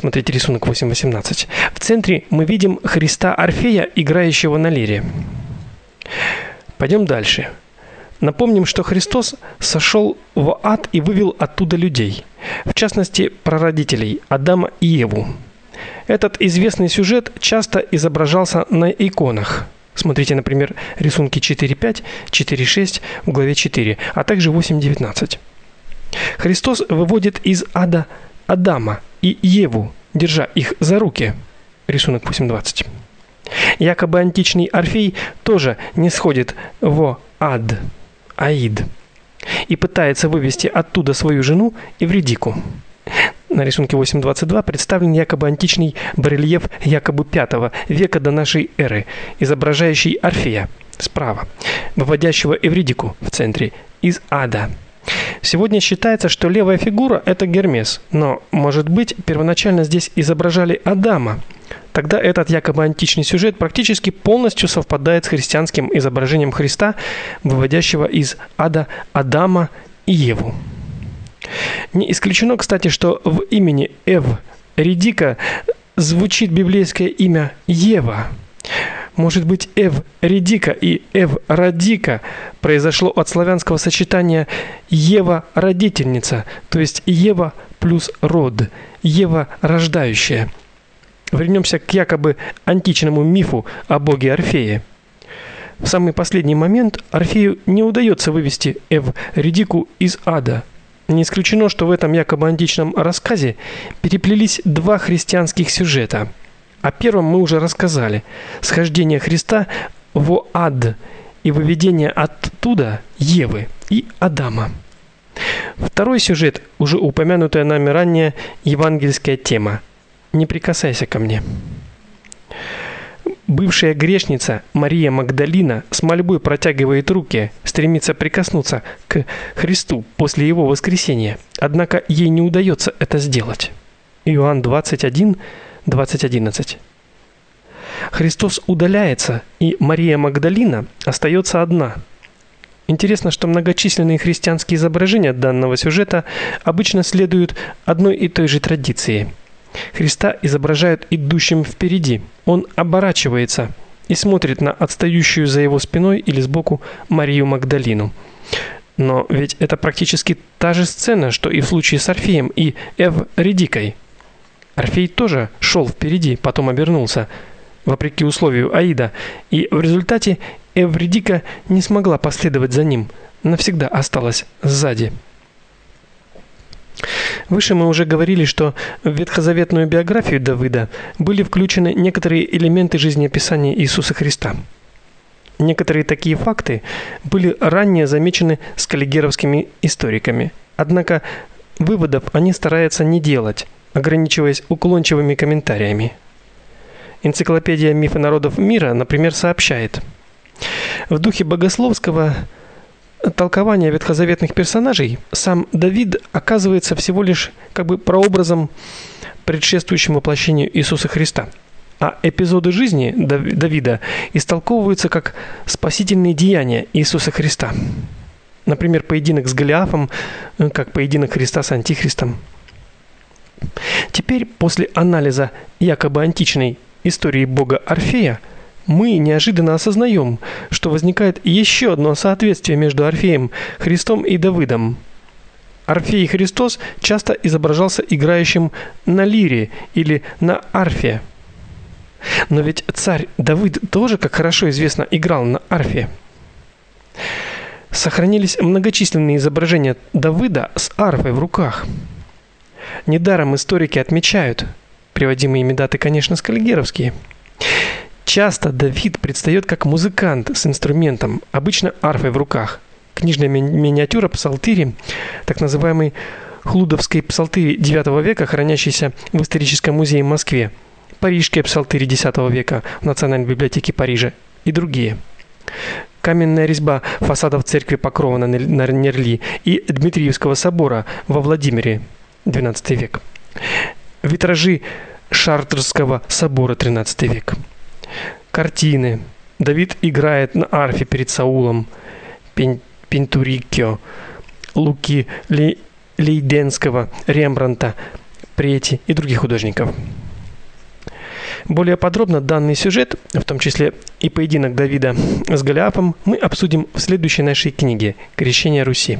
Смотрите рисунок 8.18. В центре мы видим Христа Орфея, играющего на лире. Пойдем дальше. Напомним, что Христос сошел в ад и вывел оттуда людей, в частности, прародителей Адама и Еву. Этот известный сюжет часто изображался на иконах. Смотрите, например, рисунки 4.5, 4.6 в главе 4, а также 8.19. Христос выводит из ада Адама и Еву, держа их за руки. Рисунок 8.20. Якобы античный Орфей тоже не сходит в ад, Аид, и пытается вывести оттуда свою жену Эвридику. На рисунке 8.22 представлен якобы античный барельеф якобы V века до нашей эры, изображающий Орфея справа, выводящего Эвридику в центре из ада. Сегодня считается, что левая фигура это Гермес, но, может быть, первоначально здесь изображали Адама. Тогда этот якобы античный сюжет практически полностью совпадает с христианским изображением Христа, выводящего из ада Адама и Еву. Не исключено, кстати, что в имени Эв Редика звучит библейское имя Ева. Может быть, Эв Редика и Эв Радика произошло от славянского сочетания Ева родительница, то есть Ева плюс род, Ева рождающая. Вернемся к якобы античному мифу о боге Орфее. В самый последний момент Орфею не удается вывести Эв Редику из ада, не исключено, что в этом якобы античном рассказе переплелись два христианских сюжета. О первом мы уже рассказали. Схождение Христа в ад и выведение оттуда Евы и Адама. Второй сюжет уже упомянутая нами ранее евангельская тема. Не прикасайся ко мне. Бывшая грешница Мария Магдалина с мольбой протягивает руки, стремится прикоснуться к Христу после его воскресения. Однако ей не удается это сделать. Иоанн 21 20:11. Христос удаляется, и Мария Магдалина остается одна. Интересно, что многочисленные христианские изображения данного сюжета обычно следуют одной и той же традиции – Христа изображают идущим впереди. Он оборачивается и смотрит на отстающую за его спиной или сбоку Марию Магдалину. Но ведь это практически та же сцена, что и в случае с Орфеем и Эвридикой. Орфей тоже шел впереди, потом обернулся, вопреки условию Аида, и в результате Эвридика не смогла последовать за ним, навсегда осталась сзади. Выше мы уже говорили, что в ветхозаветную биографию Давида были включены некоторые элементы жизнеописания Иисуса Христа. Некоторые такие факты были ранее замечены скаллигеровскими историками. Однако выводов они стараются не делать, ограничиваясь уклончивыми комментариями. Энциклопедия мифов народов мира, например, сообщает: в духе богословского толкования ветхозаветных персонажей сам Давид оказывается всего лишь как бы прообразом предшествующему воплощению Иисуса Христа. А эпизоды жизни Давида истолковываются как спасительные деяния Иисуса Христа. Например, поединок с Голиафом, э, как поединок Христа с антихристом. Теперь после анализа якобы античной истории бога Орфея мы неожиданно осознаем, что возникает еще одно соответствие между Орфеем, Христом и Давидом. Орфей Христос часто изображался играющим на лире или на арфе. Но ведь царь Давид тоже, как хорошо известно, играл на арфе. Сохранились многочисленные изображения Давида с арфой в руках. Недаром историки отмечают, приводимые ими даты, конечно, скальгеровские, Часто Давид предстает как музыкант с инструментом, обычно арфой в руках. Книжная ми миниатюра псалтири, так называемый Хлудовский псалтырь IX века, хранящийся в историческом музее в Москве, Парижские псалтыри X века в Национальной библиотеке Парижа и другие. Каменная резьба фасадов церкви Покрова на Нерли и Дмитриевского собора во Владимире XII век. Витражи Шартрского собора XIII век. Картины. Давид играет на арфе перед Саулом. Пинтурикио. Луки Лейденского, Рембранта, Претти и других художников. Более подробно данный сюжет, в том числе и поединок Давида с Голиафом, мы обсудим в следующей нашей книге Крещение Руси.